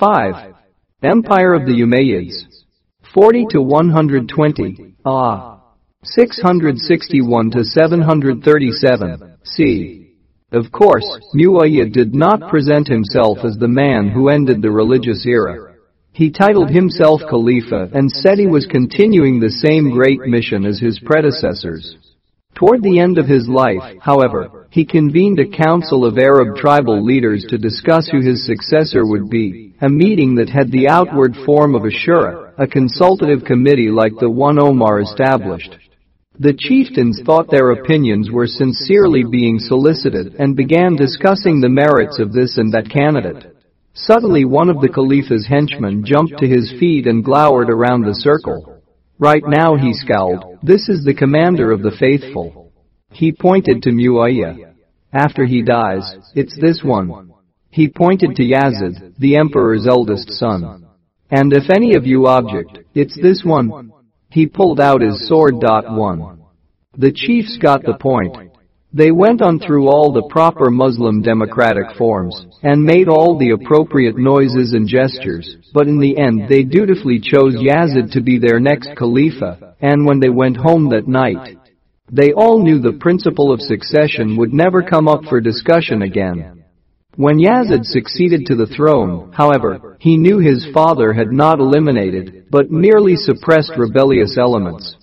5. Empire of the Umayyads. 40 to 120. Ah. 661 to 737. C. Of course, Muawiyah did not present himself as the man who ended the religious era. He titled himself Khalifa and said he was continuing the same great mission as his predecessors. Toward the end of his life, however, he convened a council of Arab tribal leaders to discuss who his successor would be, a meeting that had the outward form of a shura, a consultative committee like the one Omar established. The chieftains thought their opinions were sincerely being solicited and began discussing the merits of this and that candidate. Suddenly one of the Khalifa's henchmen jumped to his feet and glowered around the circle. Right now he scowled, this is the commander of the faithful. He pointed to Muawiyah. After he dies, it's this one. He pointed to Yazid, the emperor's eldest son. And if any of you object, it's this one. He pulled out his sword. One. The chiefs got the point. They went on through all the proper Muslim democratic forms and made all the appropriate noises and gestures, but in the end they dutifully chose Yazid to be their next Khalifa, and when they went home that night, they all knew the principle of succession would never come up for discussion again. When Yazid succeeded to the throne, however, he knew his father had not eliminated, but merely suppressed rebellious elements.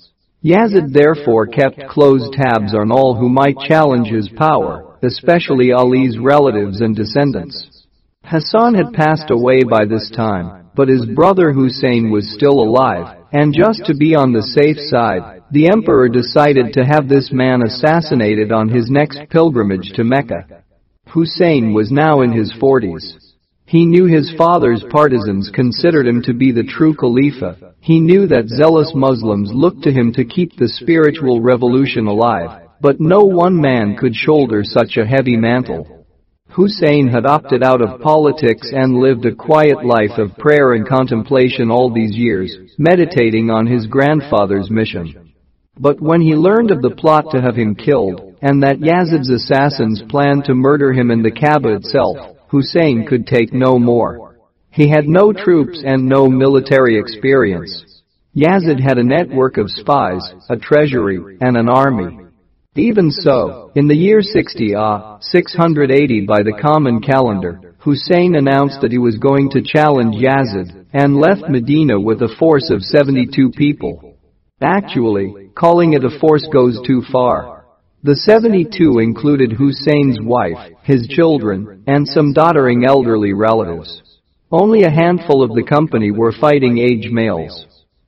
Yazid therefore kept closed tabs on all who might challenge his power, especially Ali's relatives and descendants. Hassan had passed away by this time, but his brother Hussein was still alive, and just to be on the safe side, the emperor decided to have this man assassinated on his next pilgrimage to Mecca. Hussein was now in his forties. He knew his father's partisans considered him to be the true Khalifa. He knew that zealous Muslims looked to him to keep the spiritual revolution alive, but no one man could shoulder such a heavy mantle. Hussein had opted out of politics and lived a quiet life of prayer and contemplation all these years, meditating on his grandfather's mission. But when he learned of the plot to have him killed, and that Yazid's assassins planned to murder him in the Kaaba itself, Hussein could take no more. He had no troops and no military experience. Yazid had a network of spies, a treasury, and an army. Even so, in the year 60 ah, 680 by the common calendar, Hussein announced that he was going to challenge Yazid and left Medina with a force of 72 people. Actually, calling it a force goes too far. The 72 included Hussein's wife, his children, and some doddering elderly relatives. Only a handful of the company were fighting age males.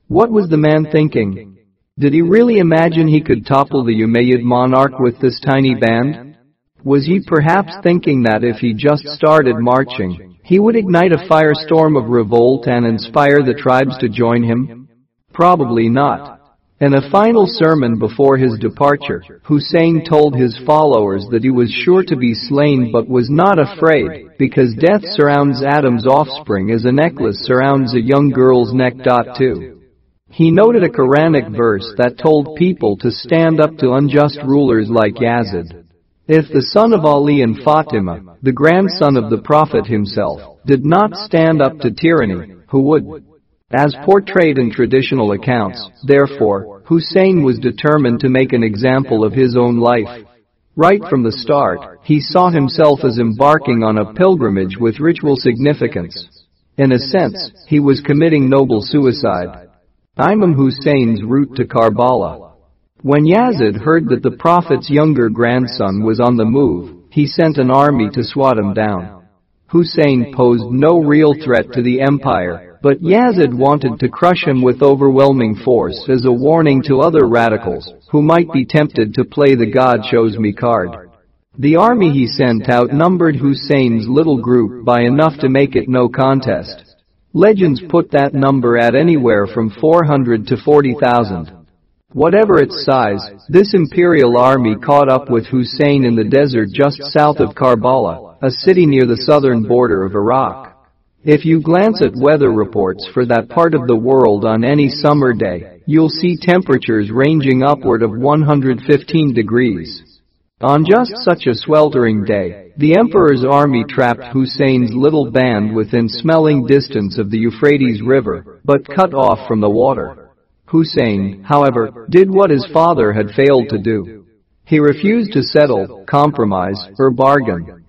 What was the man thinking? Did he really imagine he could topple the Umayyad monarch with this tiny band? Was he perhaps thinking that if he just started marching, he would ignite a firestorm of revolt and inspire the tribes to join him? Probably not. In a final sermon before his departure, Hussein told his followers that he was sure to be slain but was not afraid, because death surrounds Adam's offspring as a necklace surrounds a young girl's neck. Too. He noted a Quranic verse that told people to stand up to unjust rulers like Yazid. If the son of Ali and Fatima, the grandson of the Prophet himself, did not stand up to tyranny, who would? As portrayed in traditional accounts, therefore, Hussein was determined to make an example of his own life. Right from the start, he saw himself as embarking on a pilgrimage with ritual significance. In a sense, he was committing noble suicide. Imam Hussein's route to Karbala. When Yazid heard that the Prophet's younger grandson was on the move, he sent an army to swat him down. Hussein posed no real threat to the empire, but Yazid wanted to crush him with overwhelming force as a warning to other radicals who might be tempted to play the God shows me card. The army he sent outnumbered Hussein's little group by enough to make it no contest. Legends put that number at anywhere from 400 to 40,000. Whatever its size, this imperial army caught up with Hussein in the desert just south of Karbala, a city near the southern border of Iraq. If you glance at weather reports for that part of the world on any summer day, you'll see temperatures ranging upward of 115 degrees. On just such a sweltering day, the emperor's army trapped Hussein's little band within smelling distance of the Euphrates River, but cut off from the water. Hussein, however, did what his father had failed to do. He refused to settle, compromise, or bargain.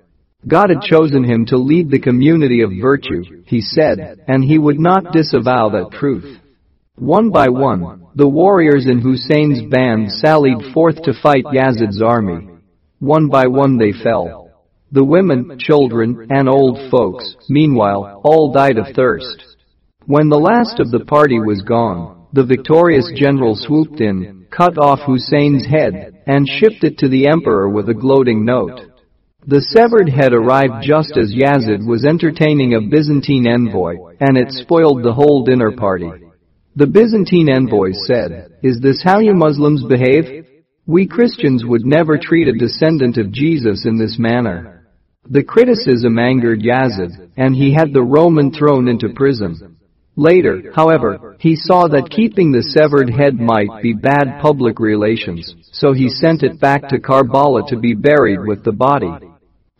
God had chosen him to lead the community of virtue, he said, and he would not disavow that truth. One by one, the warriors in Hussein's band sallied forth to fight Yazid's army. One by one they fell. The women, children, and old folks, meanwhile, all died of thirst. When the last of the party was gone, the victorious general swooped in, cut off Hussein's head, and shipped it to the emperor with a gloating note. The severed head arrived just as Yazid was entertaining a Byzantine envoy, and it spoiled the whole dinner party. The Byzantine envoy said, Is this how you Muslims behave? We Christians would never treat a descendant of Jesus in this manner. The criticism angered Yazid, and he had the Roman thrown into prison. Later, however, he saw that keeping the severed head might be bad public relations, so he sent it back to Karbala to be buried with the body.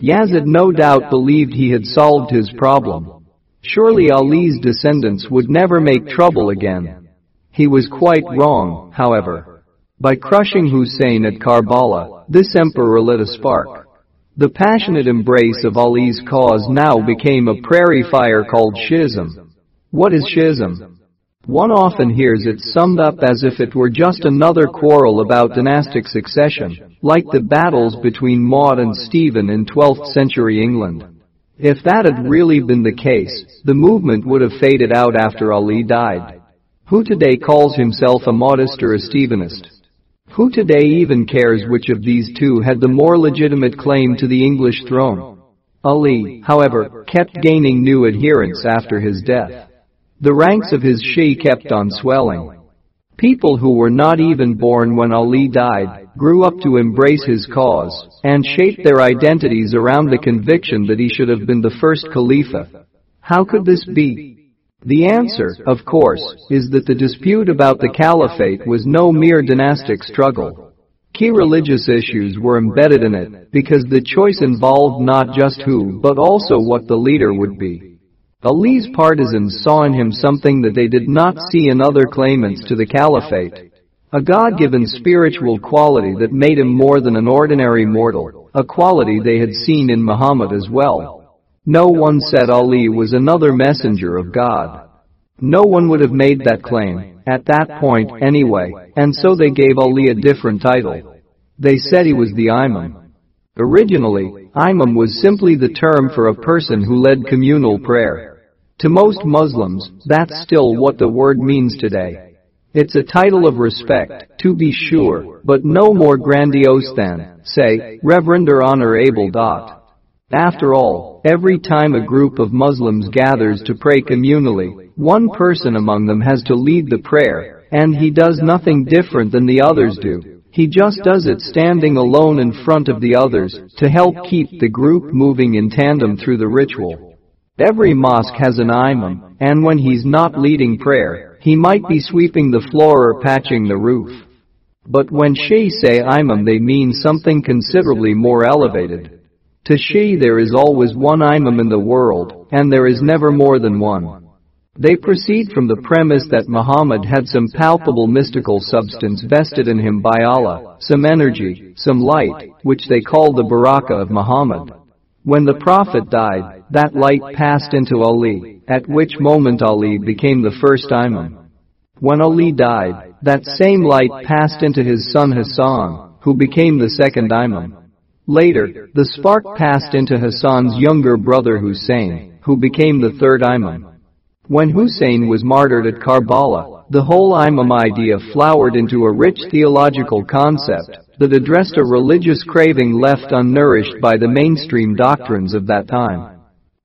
Yazid no doubt believed he had solved his problem. Surely Ali's descendants would never make trouble again. He was quite wrong, however. By crushing Hussein at Karbala, this emperor lit a spark. The passionate embrace of Ali's cause now became a prairie fire called Shi'ism. What is Shi'ism? One often hears it summed up as if it were just another quarrel about dynastic succession, like the battles between Maud and Stephen in 12th century England. If that had really been the case, the movement would have faded out after Ali died. Who today calls himself a Maudist or a Stephenist? Who today even cares which of these two had the more legitimate claim to the English throne? Ali, however, kept gaining new adherents after his death. The ranks of his Shi kept on swelling. People who were not even born when Ali died grew up to embrace his cause and shaped their identities around the conviction that he should have been the first Khalifa. How could this be? The answer, of course, is that the dispute about the caliphate was no mere dynastic struggle. Key religious issues were embedded in it because the choice involved not just who but also what the leader would be. Ali's partisans saw in him something that they did not see in other claimants to the caliphate. A God-given spiritual quality that made him more than an ordinary mortal, a quality they had seen in Muhammad as well. No one said Ali was another messenger of God. No one would have made that claim, at that point anyway, and so they gave Ali a different title. They said he was the Imam. Originally, Imam was simply the term for a person who led communal prayer. To most Muslims, that's still what the word means today. It's a title of respect, to be sure, but no more grandiose than, say, Reverend or Honorable. After all, every time a group of Muslims gathers to pray communally, one person among them has to lead the prayer, and he does nothing different than the others do. He just does it standing alone in front of the others to help keep the group moving in tandem through the ritual. Every mosque has an imam, and when he's not leading prayer, he might be sweeping the floor or patching the roof. But when Shi say imam they mean something considerably more elevated. To Shi there is always one imam in the world, and there is never more than one. They proceed from the premise that Muhammad had some palpable mystical substance vested in him by Allah, some energy, some light, which they call the baraka of Muhammad. When the Prophet died, that light passed into Ali, at which moment Ali became the first imam. When Ali died, that same light passed into his son Hassan, who became the second imam. Later, the spark passed into Hassan's younger brother Hussein, who became the third imam. When Hussein was martyred at Karbala, the whole imam idea flowered into a rich theological concept that addressed a religious craving left unnourished by the mainstream doctrines of that time.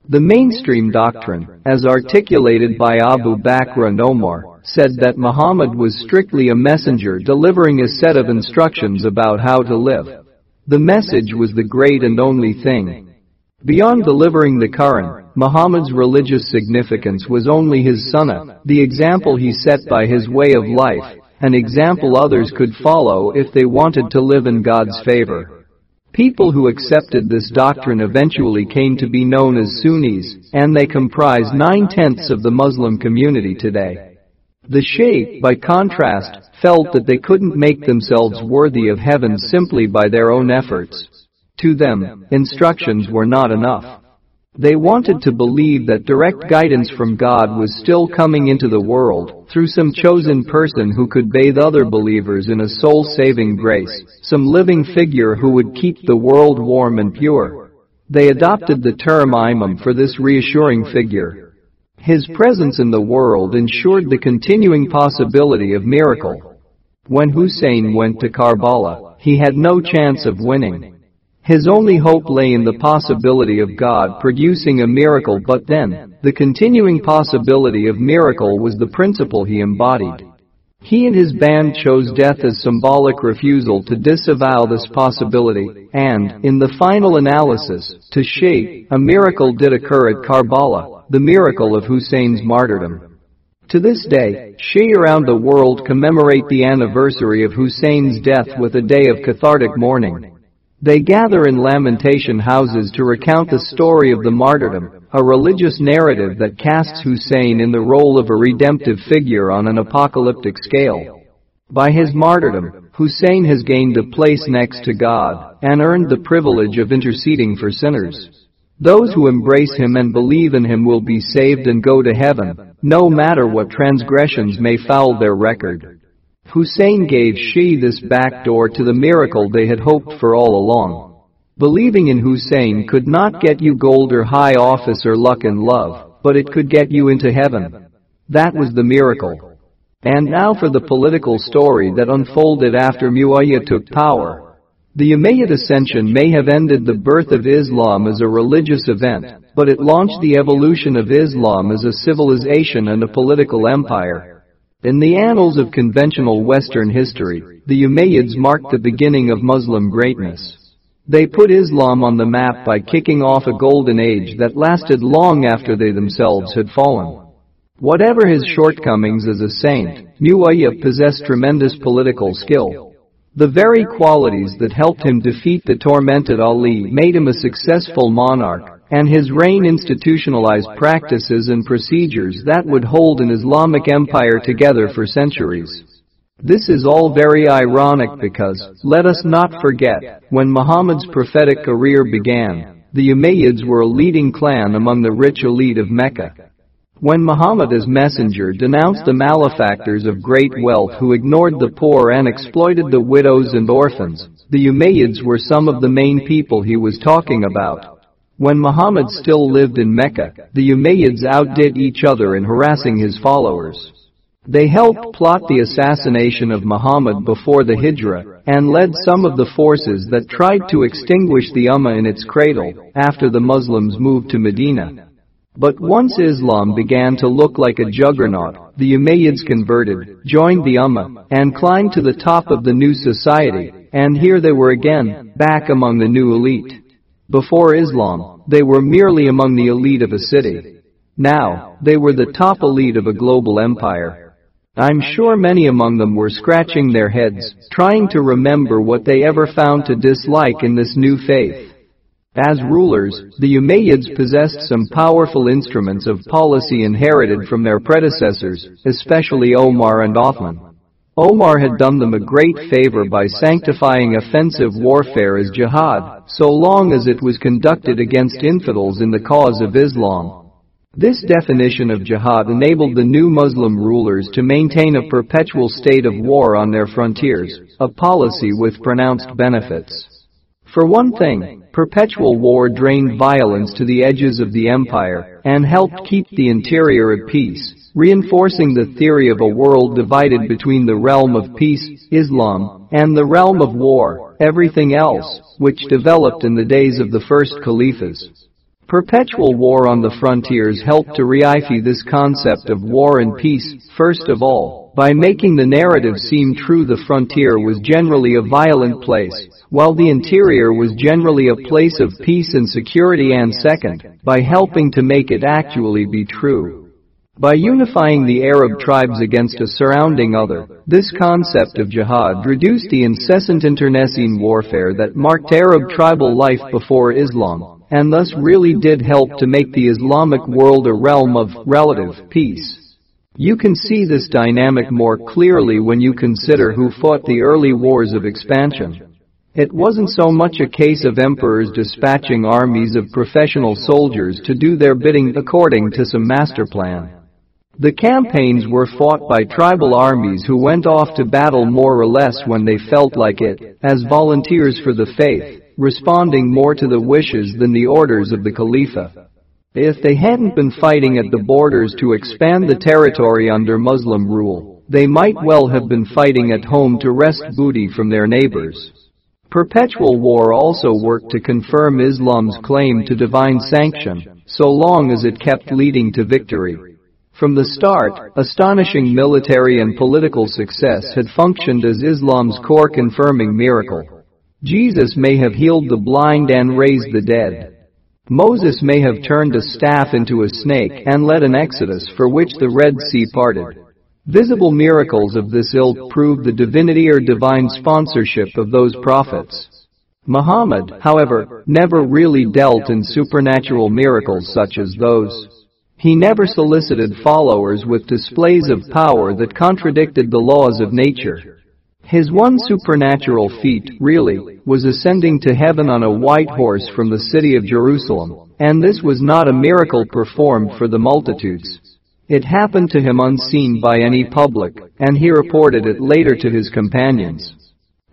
The mainstream doctrine, as articulated by Abu Bakr and Omar, said that Muhammad was strictly a messenger delivering a set of instructions about how to live. The message was the great and only thing. Beyond delivering the Quran, Muhammad's religious significance was only his sunnah, the example he set by his way of life, an example others could follow if they wanted to live in God's favor. People who accepted this doctrine eventually came to be known as Sunnis, and they comprise nine-tenths of the Muslim community today. The Shia, by contrast, felt that they couldn't make themselves worthy of heaven simply by their own efforts. To them, instructions were not enough. They wanted to believe that direct guidance from God was still coming into the world through some chosen person who could bathe other believers in a soul-saving grace, some living figure who would keep the world warm and pure. They adopted the term imam for this reassuring figure. His presence in the world ensured the continuing possibility of miracle. When Hussein went to Karbala, he had no chance of winning. His only hope lay in the possibility of God producing a miracle but then, the continuing possibility of miracle was the principle he embodied. He and his band chose death as symbolic refusal to disavow this possibility, and, in the final analysis, to shape, a miracle did occur at Karbala, the miracle of Hussein's martyrdom. To this day, Shia around the world commemorate the anniversary of Hussein's death with a day of cathartic mourning. They gather in lamentation houses to recount the story of the martyrdom, a religious narrative that casts Hussein in the role of a redemptive figure on an apocalyptic scale. By his martyrdom, Hussein has gained a place next to God and earned the privilege of interceding for sinners. Those who embrace him and believe in him will be saved and go to heaven, no matter what transgressions may foul their record. Hussein gave Shia this back door to the miracle they had hoped for all along. Believing in Hussein could not get you gold or high office or luck and love, but it could get you into heaven. That was the miracle. And now for the political story that unfolded after Muawiyah took power. The Umayyad ascension may have ended the birth of Islam as a religious event, but it launched the evolution of Islam as a civilization and a political empire. In the annals of conventional Western history, the Umayyads marked the beginning of Muslim greatness. They put Islam on the map by kicking off a golden age that lasted long after they themselves had fallen. Whatever his shortcomings as a saint, Muawiyah possessed tremendous political skill. The very qualities that helped him defeat the tormented Ali made him a successful monarch, and his reign institutionalized practices and procedures that would hold an Islamic empire together for centuries. This is all very ironic because, let us not forget, when Muhammad's prophetic career began, the Umayyads were a leading clan among the rich elite of Mecca. When Muhammad as messenger denounced the malefactors of great wealth who ignored the poor and exploited the widows and orphans, the Umayyads were some of the main people he was talking about. When Muhammad still lived in Mecca, the Umayyads outdid each other in harassing his followers. They helped plot the assassination of Muhammad before the Hijrah and led some of the forces that tried to extinguish the Ummah in its cradle after the Muslims moved to Medina. But once Islam began to look like a juggernaut, the Umayyads converted, joined the Ummah, and climbed to the top of the new society, and here they were again, back among the new elite. Before Islam, they were merely among the elite of a city. Now, they were the top elite of a global empire. I'm sure many among them were scratching their heads, trying to remember what they ever found to dislike in this new faith. As rulers, the Umayyads possessed some powerful instruments of policy inherited from their predecessors, especially Omar and Othman. Omar had done them a great favor by sanctifying offensive warfare as jihad, so long as it was conducted against infidels in the cause of Islam. This definition of jihad enabled the new Muslim rulers to maintain a perpetual state of war on their frontiers, a policy with pronounced benefits. For one thing, perpetual war drained violence to the edges of the empire and helped keep the interior at peace, reinforcing the theory of a world divided between the realm of peace, Islam, and the realm of war, everything else, which developed in the days of the first caliphs. Perpetual war on the frontiers helped to reify this concept of war and peace, first of all, by making the narrative seem true the frontier was generally a violent place, while the interior was generally a place of peace and security and second, by helping to make it actually be true. By unifying the Arab tribes against a surrounding other, this concept of jihad reduced the incessant internecine warfare that marked Arab tribal life before Islam, and thus really did help to make the Islamic world a realm of relative peace. You can see this dynamic more clearly when you consider who fought the early wars of expansion. It wasn't so much a case of emperors dispatching armies of professional soldiers to do their bidding according to some master plan. The campaigns were fought by tribal armies who went off to battle more or less when they felt like it, as volunteers for the faith, responding more to the wishes than the orders of the Khalifa. If they hadn't been fighting at the borders to expand the territory under Muslim rule, they might well have been fighting at home to wrest booty from their neighbors. Perpetual war also worked to confirm Islam's claim to divine sanction, so long as it kept leading to victory. From the start, astonishing military and political success had functioned as Islam's core confirming miracle. Jesus may have healed the blind and raised the dead. Moses may have turned a staff into a snake and led an exodus for which the Red Sea parted. Visible miracles of this ilk prove the divinity or divine sponsorship of those prophets. Muhammad, however, never really dealt in supernatural miracles such as those. He never solicited followers with displays of power that contradicted the laws of nature. His one supernatural feat, really, was ascending to heaven on a white horse from the city of Jerusalem, and this was not a miracle performed for the multitudes. It happened to him unseen by any public, and he reported it later to his companions.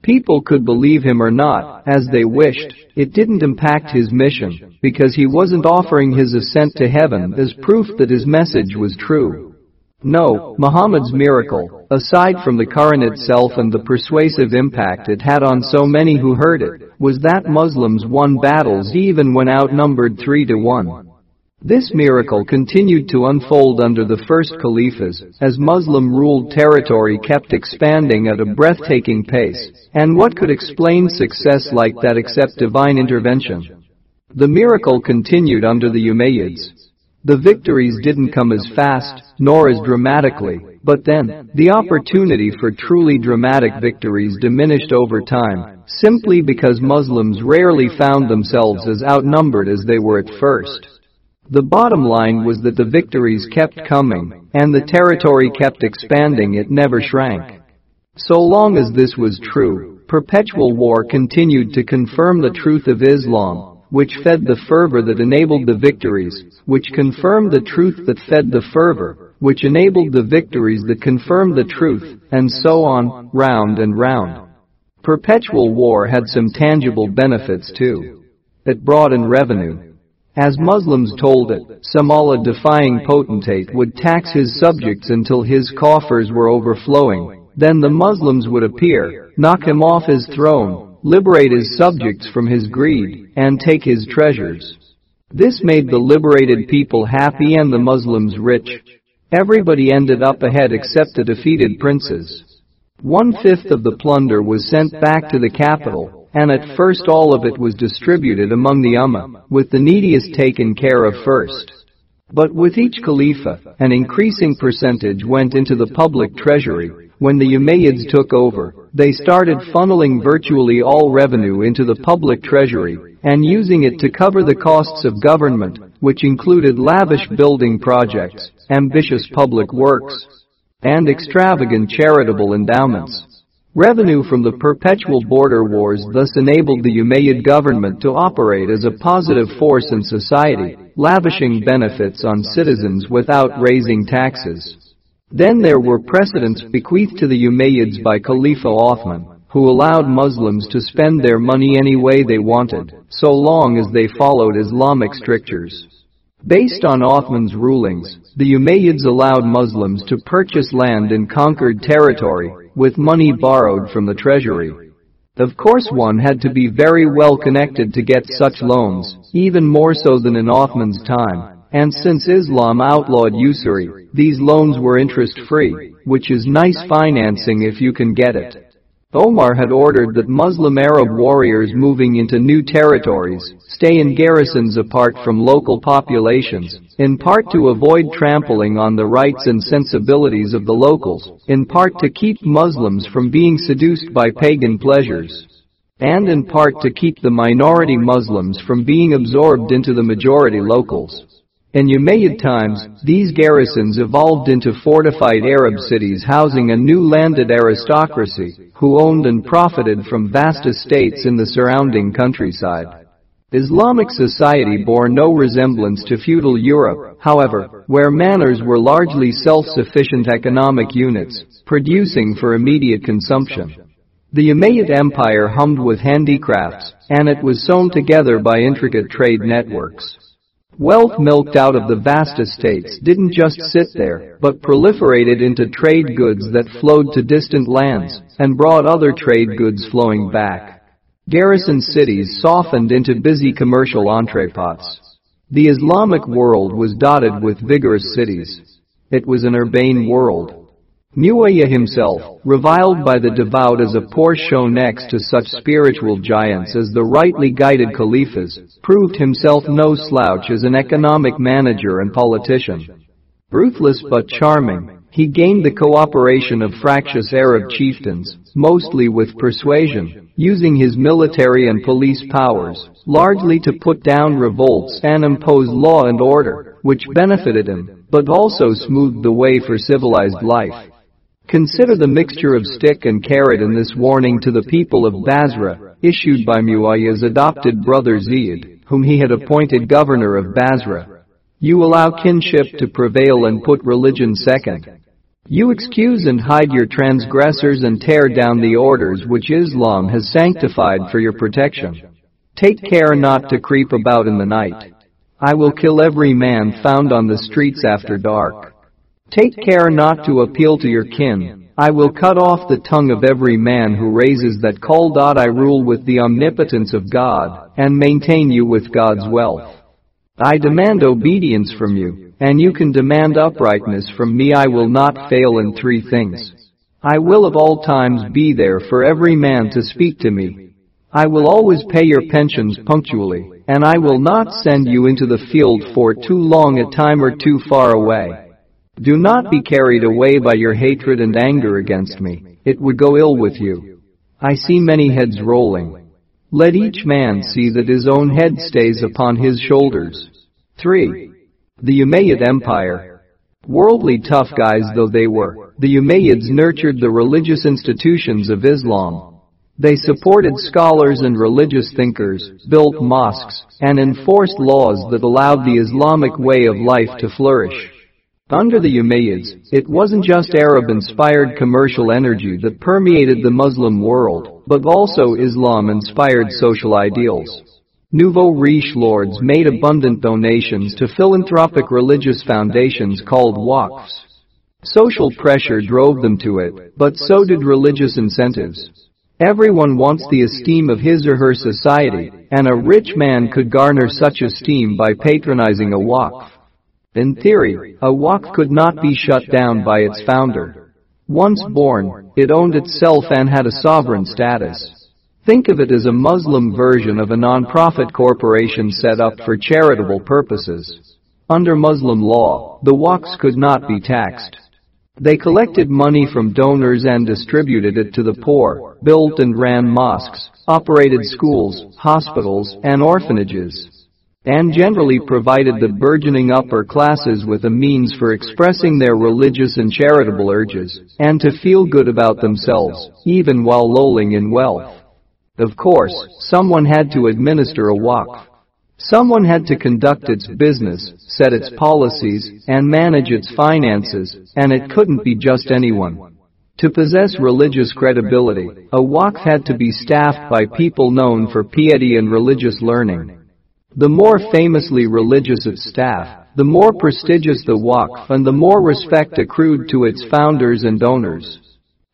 People could believe him or not, as they wished, it didn't impact his mission, because he wasn't offering his ascent to heaven as proof that his message was true. No, Muhammad's miracle, aside from the Quran itself and the persuasive impact it had on so many who heard it, was that Muslims won battles even when outnumbered three to one. This miracle continued to unfold under the first caliphs as Muslim-ruled territory kept expanding at a breathtaking pace, and what could explain success like that except divine intervention? The miracle continued under the Umayyads. The victories didn't come as fast, nor as dramatically, but then, the opportunity for truly dramatic victories diminished over time, simply because Muslims rarely found themselves as outnumbered as they were at first. The bottom line was that the victories kept coming, and the territory kept expanding it never shrank. So long as this was true, perpetual war continued to confirm the truth of Islam, which fed the fervor that enabled the victories, which confirmed the truth that fed the fervor, which enabled the victories that confirmed the truth, and so on, round and round. Perpetual war had some tangible benefits too. It brought in revenue, as Muslims told it, some Allah-defying potentate would tax his subjects until his coffers were overflowing. Then the Muslims would appear, knock him off his throne, liberate his subjects from his greed, and take his treasures. This made the liberated people happy and the Muslims rich. Everybody ended up ahead except the defeated princes. One-fifth of the plunder was sent back to the capital, and at first all of it was distributed among the Ummah, with the neediest taken care of first. But with each Khalifa, an increasing percentage went into the public treasury. When the Umayyads took over, they started funneling virtually all revenue into the public treasury and using it to cover the costs of government, which included lavish building projects, ambitious public works, and extravagant charitable endowments. Revenue from the perpetual border wars thus enabled the Umayyad government to operate as a positive force in society, lavishing benefits on citizens without raising taxes. Then there were precedents bequeathed to the Umayyads by Khalifa Othman, who allowed Muslims to spend their money any way they wanted, so long as they followed Islamic strictures. Based on Othman's rulings, the Umayyads allowed Muslims to purchase land in conquered territory with money borrowed from the treasury. Of course one had to be very well connected to get such loans, even more so than in Othman's time. And since Islam outlawed usury, these loans were interest-free, which is nice financing if you can get it. Omar had ordered that Muslim Arab warriors moving into new territories stay in garrisons apart from local populations, in part to avoid trampling on the rights and sensibilities of the locals, in part to keep Muslims from being seduced by pagan pleasures, and in part to keep the minority Muslims from being absorbed into the majority locals. In Umayyad times, these garrisons evolved into fortified Arab cities housing a new landed aristocracy who owned and profited from vast estates in the surrounding countryside. Islamic society bore no resemblance to feudal Europe, however, where manors were largely self-sufficient economic units, producing for immediate consumption. The Umayyad Empire hummed with handicrafts, and it was sewn together by intricate trade networks. Wealth milked out of the vast estates didn't just sit there, but proliferated into trade goods that flowed to distant lands and brought other trade goods flowing back. Garrison cities softened into busy commercial entrepots. The Islamic world was dotted with vigorous cities. It was an urbane world. Muawiyah himself, reviled by the devout as a poor show next to such spiritual giants as the rightly guided caliphs, proved himself no slouch as an economic manager and politician. Ruthless but charming, he gained the cooperation of fractious Arab chieftains, mostly with persuasion, using his military and police powers, largely to put down revolts and impose law and order, which benefited him, but also smoothed the way for civilized life. Consider the mixture of stick and carrot in this warning to the people of Basra, issued by Muawiyah's adopted brother Ziyad, whom he had appointed governor of Basra. You allow kinship to prevail and put religion second. You excuse and hide your transgressors and tear down the orders which Islam has sanctified for your protection. Take care not to creep about in the night. I will kill every man found on the streets after dark. Take care not to appeal to your kin. I will cut off the tongue of every man who raises that call. I rule with the omnipotence of God, and maintain you with God's wealth. I demand obedience from you, and you can demand uprightness from me. I will not fail in three things. I will of all times be there for every man to speak to me. I will always pay your pensions punctually, and I will not send you into the field for too long a time or too far away. Do not be carried away by your hatred and anger against me. It would go ill with you. I see many heads rolling. Let each man see that his own head stays upon his shoulders. 3. The Umayyad Empire. Worldly tough guys though they were, the Umayyads nurtured the religious institutions of Islam. They supported scholars and religious thinkers, built mosques, and enforced laws that allowed the Islamic way of life to flourish. Under the Umayyads, it wasn't just Arab-inspired commercial energy that permeated the Muslim world, but also Islam-inspired social ideals. Nouveau riche lords made abundant donations to philanthropic religious foundations called waqfs. Social pressure drove them to it, but so did religious incentives. Everyone wants the esteem of his or her society, and a rich man could garner such esteem by patronizing a waqf. In theory, a waqf could not be shut down by its founder. Once born, it owned itself and had a sovereign status. Think of it as a Muslim version of a non-profit corporation set up for charitable purposes. Under Muslim law, the waqfs could not be taxed. They collected money from donors and distributed it to the poor, built and ran mosques, operated schools, hospitals, and orphanages and generally provided the burgeoning upper classes with a means for expressing their religious and charitable urges, and to feel good about themselves, even while lolling in wealth. Of course, someone had to administer a waqf. Someone had to conduct its business, set its policies, and manage its finances, and it couldn't be just anyone. To possess religious credibility, a waqf had to be staffed by people known for piety and religious learning. The more famously religious its staff, the more prestigious the Waqf and the more respect accrued to its founders and donors.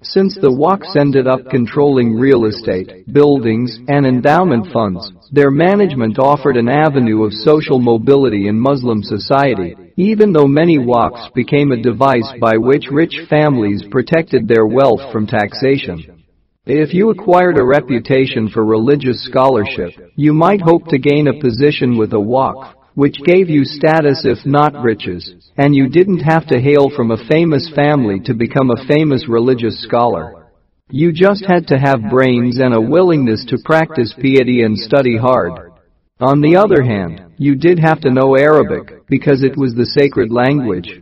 Since the Waqfs ended up controlling real estate, buildings, and endowment funds, their management offered an avenue of social mobility in Muslim society, even though many Waqfs became a device by which rich families protected their wealth from taxation. If you acquired a reputation for religious scholarship, you might hope to gain a position with a waqf, which gave you status if not riches, and you didn't have to hail from a famous family to become a famous religious scholar. You just had to have brains and a willingness to practice piety and study hard. On the other hand, you did have to know Arabic, because it was the sacred language.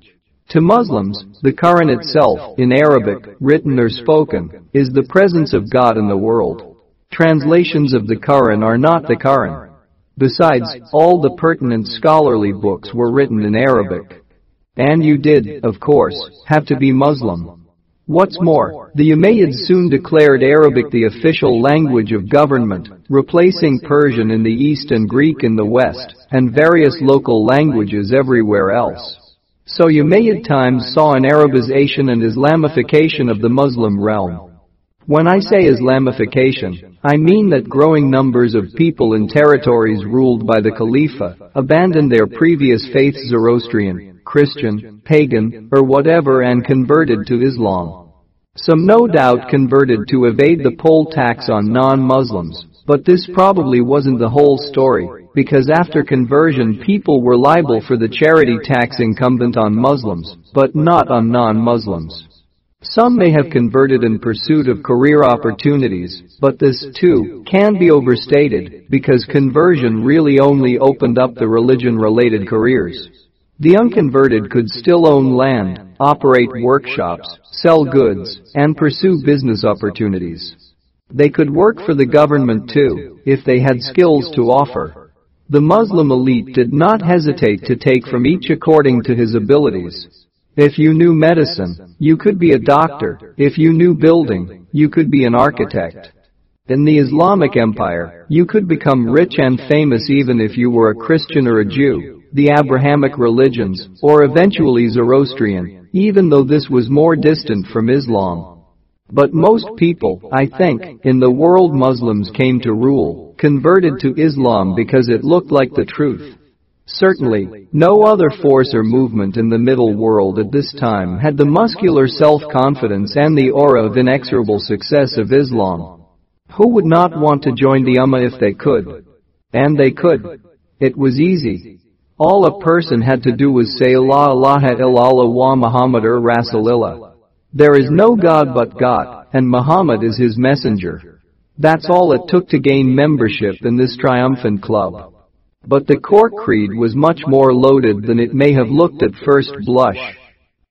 To Muslims, the Quran itself, in Arabic, written or spoken, is the presence of God in the world. Translations of the Quran are not the Quran. Besides, all the pertinent scholarly books were written in Arabic. And you did, of course, have to be Muslim. What's more, the Umayyads soon declared Arabic the official language of government, replacing Persian in the east and Greek in the west, and various local languages everywhere else. So Umayyad times saw an Arabization and Islamification of the Muslim realm. When I say Islamification, I mean that growing numbers of people in territories ruled by the Khalifa abandoned their previous faiths Zoroastrian, Christian, pagan, or whatever and converted to Islam. Some no doubt converted to evade the poll tax on non-Muslims, but this probably wasn't the whole story, because after conversion people were liable for the charity tax incumbent on Muslims, but not on non-Muslims. Some may have converted in pursuit of career opportunities, but this, too, can be overstated, because conversion really only opened up the religion-related careers. The unconverted could still own land, operate workshops, sell goods, and pursue business opportunities. They could work for the government too, if they had skills to offer. The Muslim elite did not hesitate to take from each according to his abilities. If you knew medicine, you could be a doctor. If you knew building, you could be an architect. In the Islamic Empire, you could become rich and famous even if you were a Christian or a Jew, the Abrahamic religions, or eventually Zoroastrian, even though this was more distant from Islam. But most people, I think, in the world Muslims came to rule, converted to Islam because it looked like the truth. Certainly, no other force or movement in the middle world at this time had the muscular self-confidence and the aura of inexorable success of Islam. Who would not want to join the Ummah if they could? And they could. It was easy. All a person had to do was say La ilaha illallah wa Muhammadur Rasulillah. There is no God but God, and Muhammad is his messenger. That's all it took to gain membership in this triumphant club. But the core creed was much more loaded than it may have looked at first blush.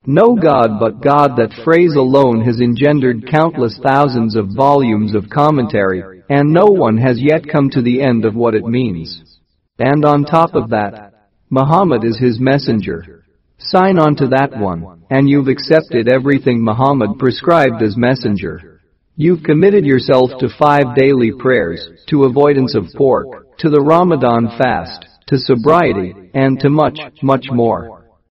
No God but God that phrase alone has engendered countless thousands of volumes of commentary, and no one has yet come to the end of what it means. And on top of that, Muhammad is his messenger. Sign on to that one, and you've accepted everything Muhammad prescribed as messenger. You've committed yourself to five daily prayers, to avoidance of pork, to the Ramadan fast, to sobriety, and to much, much more.